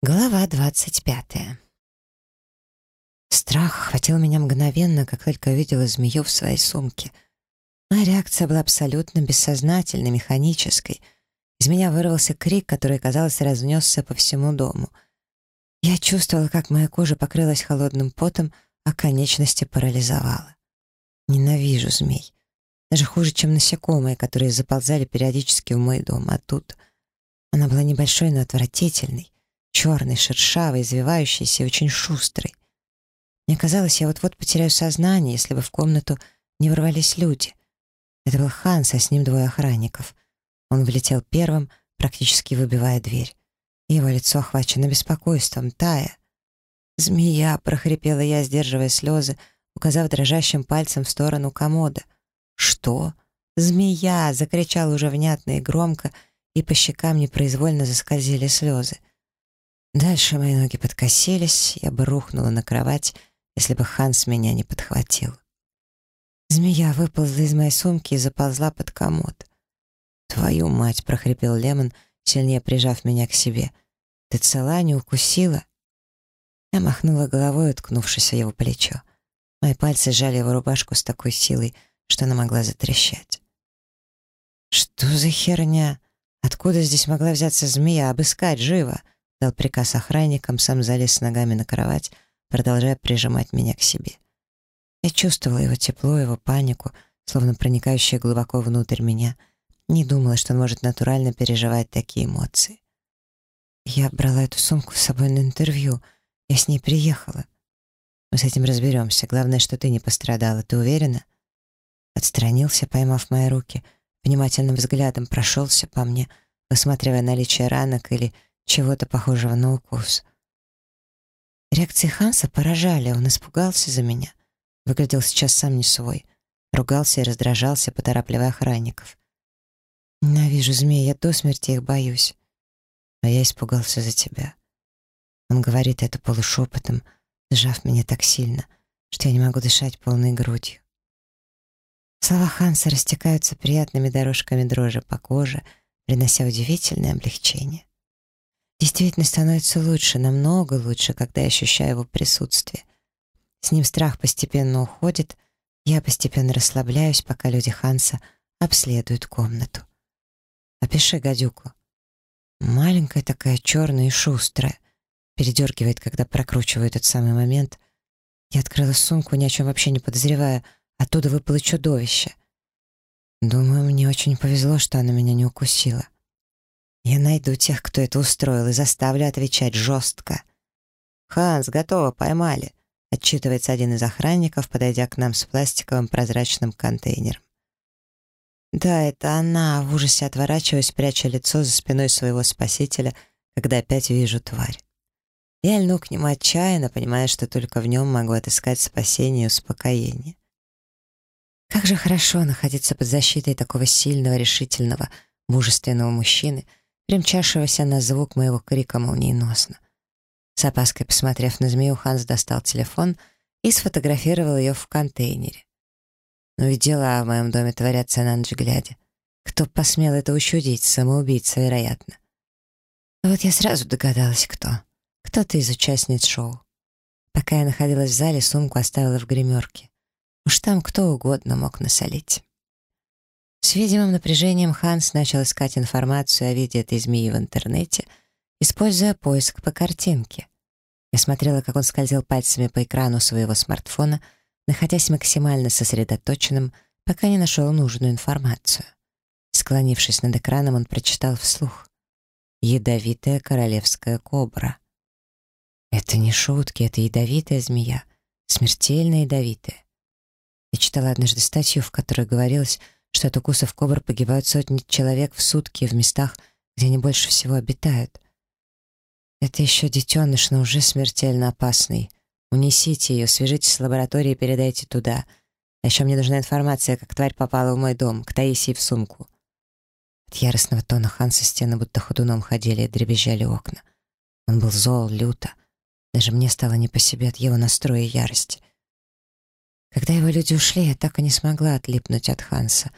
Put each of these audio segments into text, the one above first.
Глава двадцать пятая. Страх охватил меня мгновенно, как только увидела змею в своей сумке. Моя реакция была абсолютно бессознательной, механической. Из меня вырвался крик, который, казалось, разнесся по всему дому. Я чувствовала, как моя кожа покрылась холодным потом, а конечности парализовала. Ненавижу змей. Даже хуже, чем насекомые, которые заползали периодически в мой дом. А тут она была небольшой, но отвратительной черный, шершавый, извивающийся и очень шустрый. Мне казалось, я вот-вот потеряю сознание, если бы в комнату не ворвались люди. Это был Ханс, а с ним двое охранников. Он влетел первым, практически выбивая дверь. Его лицо охвачено беспокойством, тая. «Змея!» — прохрипела я, сдерживая слезы, указав дрожащим пальцем в сторону комода. «Что?» «Змея!» — закричал уже внятно и громко, и по щекам непроизвольно заскользили слезы. Дальше мои ноги подкосились, я бы рухнула на кровать, если бы Ханс меня не подхватил. Змея выползла из моей сумки и заползла под комод. «Твою мать!» — прохрипел Лемон, сильнее прижав меня к себе. «Ты цела, не укусила?» Я махнула головой, уткнувшись в его плечо. Мои пальцы сжали его рубашку с такой силой, что она могла затрещать. «Что за херня? Откуда здесь могла взяться змея? Обыскать живо!» Дал приказ охранникам, сам залез с ногами на кровать, продолжая прижимать меня к себе. Я чувствовала его тепло, его панику, словно проникающее глубоко внутрь меня. Не думала, что он может натурально переживать такие эмоции. Я брала эту сумку с собой на интервью. Я с ней приехала. Мы с этим разберемся. Главное, что ты не пострадала. Ты уверена? Отстранился, поймав мои руки, внимательным взглядом прошелся по мне, высматривая наличие ранок или чего-то похожего на укус. Реакции Ханса поражали, он испугался за меня. Выглядел сейчас сам не свой. Ругался и раздражался, поторапливая охранников. «Ненавижу змей, я до смерти их боюсь». А я испугался за тебя. Он говорит это полушепотом, сжав меня так сильно, что я не могу дышать полной грудью. Слова Ханса растекаются приятными дорожками дрожи по коже, принося удивительное облегчение. Действительно становится лучше, намного лучше, когда я ощущаю его присутствие. С ним страх постепенно уходит, я постепенно расслабляюсь, пока люди Ханса обследуют комнату. «Опиши гадюку». Маленькая такая, черная и шустрая. Передергивает, когда прокручиваю этот самый момент. Я открыла сумку, ни о чем вообще не подозревая. Оттуда выпало чудовище. Думаю, мне очень повезло, что она меня не укусила. Я найду тех, кто это устроил, и заставлю отвечать жестко. «Ханс, готово, поймали», — отчитывается один из охранников, подойдя к нам с пластиковым прозрачным контейнером. Да, это она, в ужасе отворачиваясь, пряча лицо за спиной своего спасителя, когда опять вижу тварь. Я льну к нему отчаянно, понимая, что только в нем могу отыскать спасение и успокоение. Как же хорошо находиться под защитой такого сильного, решительного, мужественного мужчины — примчавшегося на звук моего крика молниеносно. С опаской посмотрев на змею, Ханс достал телефон и сфотографировал ее в контейнере. Ну и дела в моем доме творятся на ночь глядя. Кто посмел это учудить? Самоубийца, вероятно. вот я сразу догадалась, кто. Кто-то из участниц шоу. Пока я находилась в зале, сумку оставила в гримерке. Уж там кто угодно мог насолить. С видимым напряжением Ханс начал искать информацию о виде этой змеи в интернете, используя поиск по картинке. Я смотрела, как он скользил пальцами по экрану своего смартфона, находясь максимально сосредоточенным, пока не нашел нужную информацию. Склонившись над экраном, он прочитал вслух. «Ядовитая королевская кобра». Это не шутки, это ядовитая змея, смертельно ядовитая. Я читала однажды статью, в которой говорилось, что от укусов кобр погибают сотни человек в сутки в местах, где они больше всего обитают. Это еще детеныш, но уже смертельно опасный. Унесите ее, свяжитесь с лабораторией и передайте туда. А еще мне нужна информация, как тварь попала в мой дом, к Таисии в сумку. От яростного тона Ханса стены будто ходуном ходили и дребезжали окна. Он был зол, люто. Даже мне стало не по себе от его настроя и ярости. Когда его люди ушли, я так и не смогла отлипнуть от Ханса.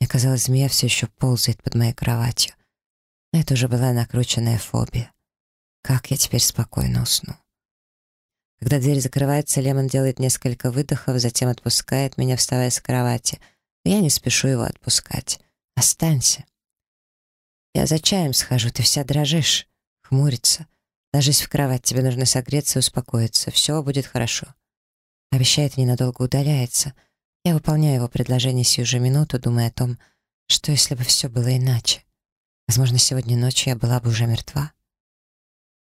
Мне казалось, змея все еще ползает под моей кроватью. Но это уже была накрученная фобия. Как я теперь спокойно усну? Когда дверь закрывается, Лемон делает несколько выдохов, затем отпускает меня, вставая с кровати. я не спешу его отпускать. «Останься». «Я за чаем схожу, ты вся дрожишь». Хмурится. «Ложись в кровать, тебе нужно согреться и успокоиться. Все будет хорошо». Обещает и ненадолго удаляется. Я выполняю его предложение сию же минуту, думая о том, что если бы все было иначе. Возможно, сегодня ночью я была бы уже мертва.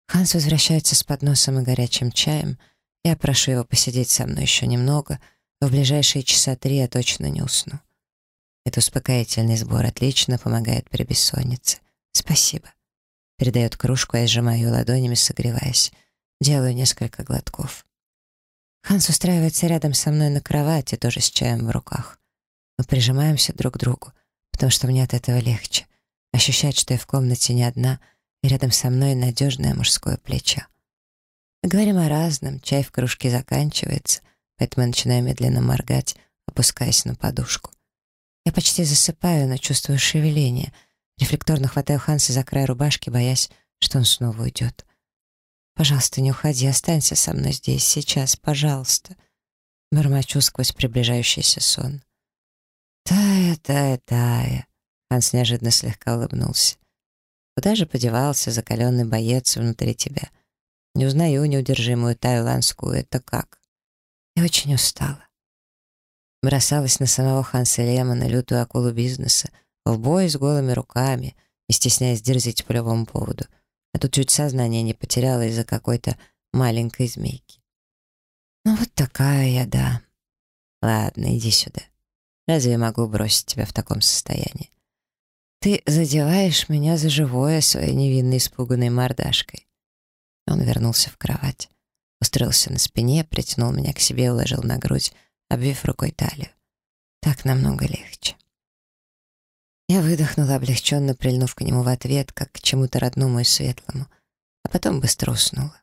Ханс возвращается с подносом и горячим чаем. Я прошу его посидеть со мной еще немного, но в ближайшие часа три я точно не усну. Это успокоительный сбор отлично помогает при бессоннице. Спасибо. Передает кружку, а я сжимаю ее ладонями, согреваясь. Делаю несколько глотков. Ханс устраивается рядом со мной на кровати, тоже с чаем в руках. Мы прижимаемся друг к другу, потому что мне от этого легче. Ощущать, что я в комнате не одна — и рядом со мной надежное мужское плечо. Мы говорим о разном, чай в кружке заканчивается, поэтому я начинаю медленно моргать, опускаясь на подушку. Я почти засыпаю, но чувствую шевеление. Рефлекторно хватаю Ханса за край рубашки, боясь, что он снова уйдет. «Пожалуйста, не уходи, останься со мной здесь, сейчас, пожалуйста». Бормочу сквозь приближающийся сон. «Тая, тая, тая». Ханс неожиданно слегка улыбнулся. Куда же подевался закаленный боец внутри тебя? Не узнаю неудержимую тайландскую, это как? Я очень устала. Бросалась на самого Ханса Лемона, лютую акулу бизнеса, в бой с голыми руками, не стесняясь дерзить по любому поводу. А тут чуть сознание не потеряла из-за какой-то маленькой змейки. Ну вот такая я, да. Ладно, иди сюда. Разве я могу бросить тебя в таком состоянии? «Ты задеваешь меня за живое своей невинной испуганной мордашкой». Он вернулся в кровать, устроился на спине, притянул меня к себе уложил на грудь, обвив рукой талию. Так намного легче. Я выдохнула, облегченно прильнув к нему в ответ, как к чему-то родному и светлому, а потом быстро уснула.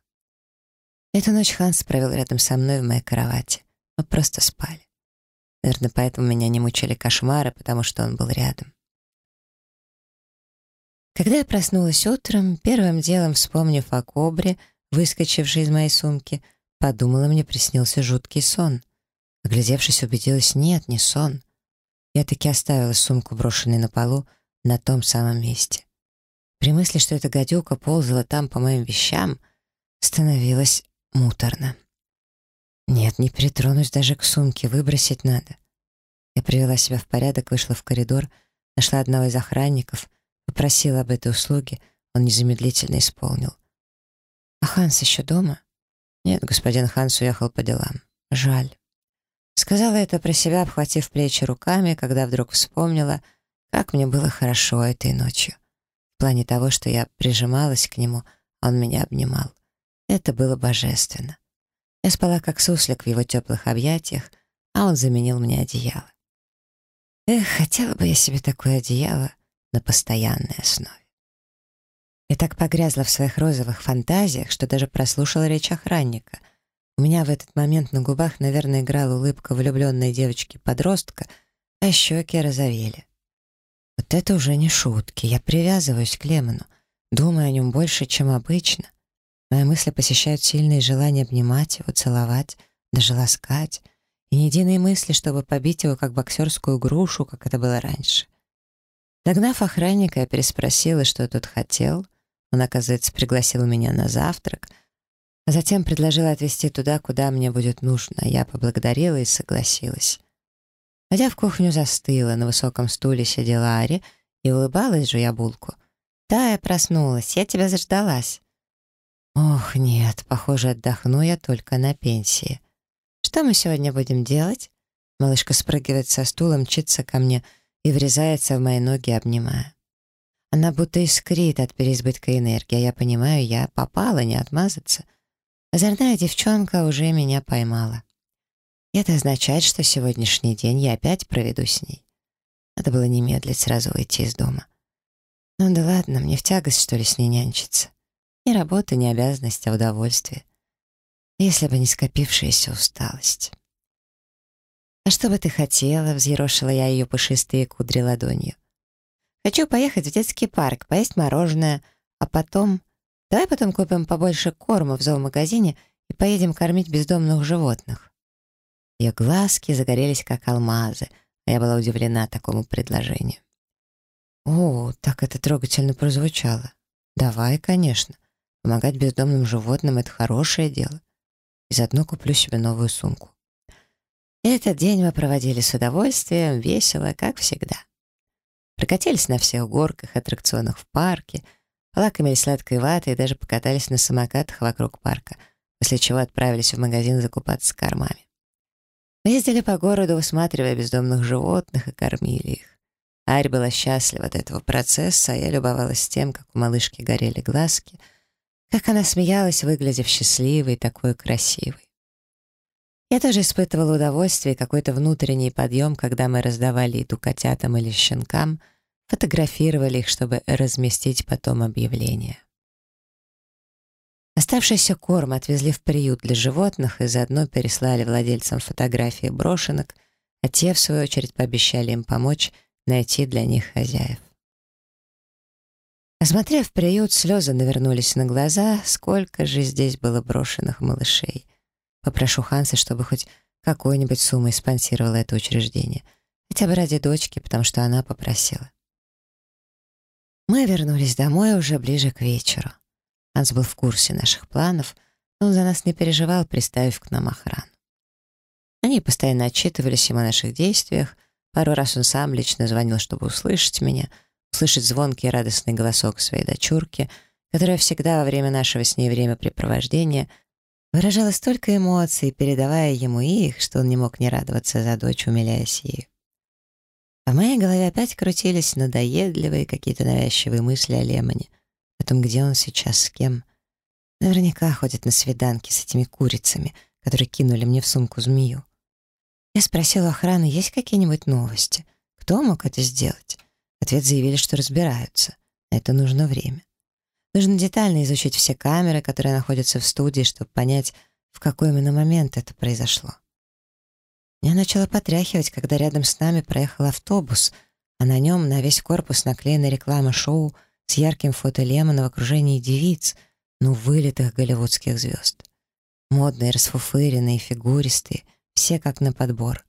Эту ночь Ханс провел рядом со мной в моей кровати. Мы просто спали. Наверное, поэтому меня не мучили кошмары, потому что он был рядом. Когда я проснулась утром, первым делом, вспомнив о кобре, выскочившей из моей сумки, подумала, мне приснился жуткий сон. Оглядевшись, убедилась, нет, не сон. Я таки оставила сумку, брошенной на полу, на том самом месте. При мысли, что эта гадюка ползала там по моим вещам, становилось муторно. Нет, не притронусь даже к сумке, выбросить надо. Я привела себя в порядок, вышла в коридор, нашла одного из охранников — Попросил об этой услуге, он незамедлительно исполнил. «А Ханс еще дома?» «Нет, господин Ханс уехал по делам. Жаль». Сказала это про себя, обхватив плечи руками, когда вдруг вспомнила, как мне было хорошо этой ночью. В плане того, что я прижималась к нему, он меня обнимал. Это было божественно. Я спала как суслик в его теплых объятиях, а он заменил мне одеяло. Эх, хотела бы я себе такое одеяло, на постоянной основе. Я так погрязла в своих розовых фантазиях, что даже прослушала речь охранника. У меня в этот момент на губах, наверное, играла улыбка влюбленной девочки-подростка, а щеки розовели. Вот это уже не шутки. Я привязываюсь к Лемону, думаю о нем больше, чем обычно. Мои мысли посещают сильные желания обнимать его, целовать, даже ласкать, и ни единой мысли, чтобы побить его как боксерскую грушу, как это было раньше. Догнав охранника, я переспросила, что тот хотел. Он, оказывается, пригласил меня на завтрак, затем предложил отвезти туда, куда мне будет нужно. Я поблагодарила и согласилась. Войдя в кухню, застыла. На высоком стуле сидела Ари и улыбалась, жуя булку. «Да, я проснулась. Я тебя заждалась». «Ох, нет, похоже, отдохну я только на пенсии. Что мы сегодня будем делать?» Малышка спрыгивает со стула, мчится ко мне — и врезается в мои ноги, обнимая. Она будто искрит от переизбытка энергии, а я понимаю, я попала, не отмазаться. Озорная девчонка уже меня поймала. Это означает, что сегодняшний день я опять проведу с ней. Надо было не медлить, сразу уйти из дома. Ну да ладно, мне в тягость, что ли, с ней нянчиться. Ни работа, ни обязанность, а удовольствие. Если бы не скопившаяся усталость. «А что бы ты хотела?» — взъерошила я ее пушистые кудри ладонью. «Хочу поехать в детский парк, поесть мороженое, а потом Давай потом купим побольше корма в зоомагазине и поедем кормить бездомных животных». Ее глазки загорелись, как алмазы, а я была удивлена такому предложению. «О, так это трогательно прозвучало. Давай, конечно. Помогать бездомным животным — это хорошее дело. И заодно куплю себе новую сумку». Этот день мы проводили с удовольствием, весело, как всегда. Прокатились на всех горках, аттракционах в парке, полакомились сладкой ватой и даже покатались на самокатах вокруг парка, после чего отправились в магазин закупаться кормами. Мы ездили по городу, усматривая бездомных животных и кормили их. Арь была счастлива от этого процесса, а я любовалась тем, как у малышки горели глазки, как она смеялась, выглядев счастливой, такой красивой. Я тоже испытывала удовольствие и какой-то внутренний подъем, когда мы раздавали еду котятам или щенкам, фотографировали их, чтобы разместить потом объявление. Оставшийся корм отвезли в приют для животных и заодно переслали владельцам фотографии брошенок, а те, в свою очередь, пообещали им помочь найти для них хозяев. Осмотрев приют, слезы навернулись на глаза, сколько же здесь было брошенных малышей. Попрошу Ханса, чтобы хоть какой-нибудь суммой спонсировала это учреждение. Хотя бы ради дочки, потому что она попросила. Мы вернулись домой уже ближе к вечеру. Ханс был в курсе наших планов, но он за нас не переживал, приставив к нам охрану. Они постоянно отчитывались ему о наших действиях, пару раз он сам лично звонил, чтобы услышать меня, услышать звонкий и радостный голосок своей дочурки, которая всегда во время нашего с ней времяпрепровождения выражала столько эмоций, передавая ему их, что он не мог не радоваться за дочь, умиляясь ею. А в моей голове опять крутились надоедливые какие-то навязчивые мысли о Лемоне — о том, где он сейчас, с кем. Наверняка ходит на свиданки с этими курицами, которые кинули мне в сумку змею. Я спросила охраны, есть какие-нибудь новости? Кто мог это сделать? Ответ заявили, что разбираются. Это нужно время. Нужно детально изучить все камеры, которые находятся в студии, чтобы понять, в какой именно момент это произошло. Меня начало потряхивать, когда рядом с нами проехал автобус, а на нем на весь корпус наклеена реклама шоу с ярким фото Лемона в окружении девиц, ну, вылитых голливудских звезд. Модные, расфуфыренные, фигуристые, все как на подбор.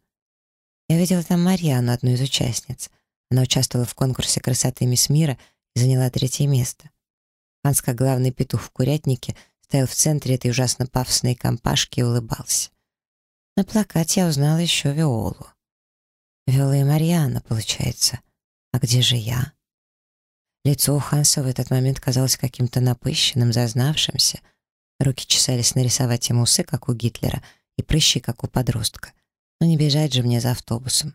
Я видела там Марьяну, одну из участниц. Она участвовала в конкурсе красоты Мисс Мира и заняла третье место. Ханс, главный петух в курятнике, стоял в центре этой ужасно пафосной компашки и улыбался. На плакате я узнала еще Виолу. Виола и Марьяна, получается. А где же я? Лицо у Ханса в этот момент казалось каким-то напыщенным, зазнавшимся. Руки чесались нарисовать ему усы, как у Гитлера, и прыщи, как у подростка. Но не бежать же мне за автобусом.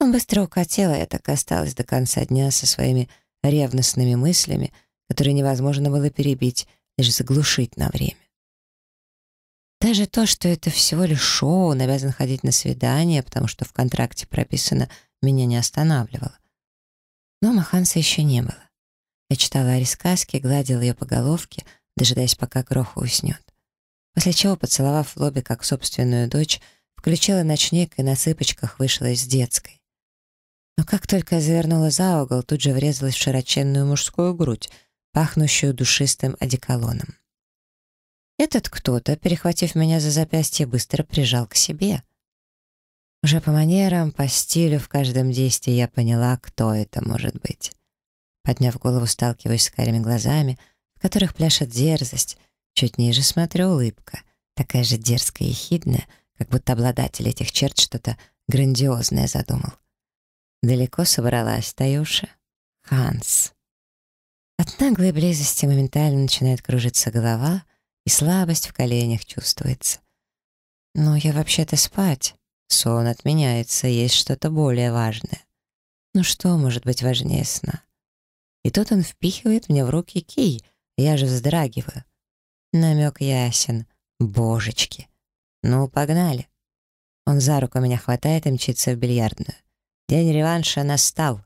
Он быстро укатил, а я так осталась до конца дня со своими ревностными мыслями, которые невозможно было перебить, лишь заглушить на время. Даже то, что это всего лишь шоу, он обязан ходить на свидание, потому что в контракте прописано, меня не останавливало. Но Маханса еще не было. Я читала Ари сказки, гладила ее по головке, дожидаясь, пока Кроха уснет. После чего, поцеловав в лобби как собственную дочь, включила ночник и на цыпочках вышла из детской. Но как только я завернула за угол, тут же врезалась в широченную мужскую грудь, пахнущую душистым одеколоном. Этот кто-то, перехватив меня за запястье, быстро прижал к себе. Уже по манерам, по стилю, в каждом действии я поняла, кто это может быть. Подняв голову, сталкиваюсь с карими глазами, в которых пляшет дерзость. Чуть ниже смотрю улыбка, такая же дерзкая и хидная, как будто обладатель этих черт что-то грандиозное задумал. Далеко собралась, Таюша? Ханс. От наглой близости моментально начинает кружиться голова, и слабость в коленях чувствуется. Но я вообще-то спать. Сон отменяется, есть что-то более важное. Ну что может быть важнее сна? И тут он впихивает мне в руки кий, я же вздрагиваю. Намек ясен. Божечки. Ну, погнали. Он за руку меня хватает и мчится в бильярдную. День реванша настал.